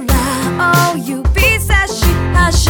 love all you peace as she has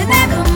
Another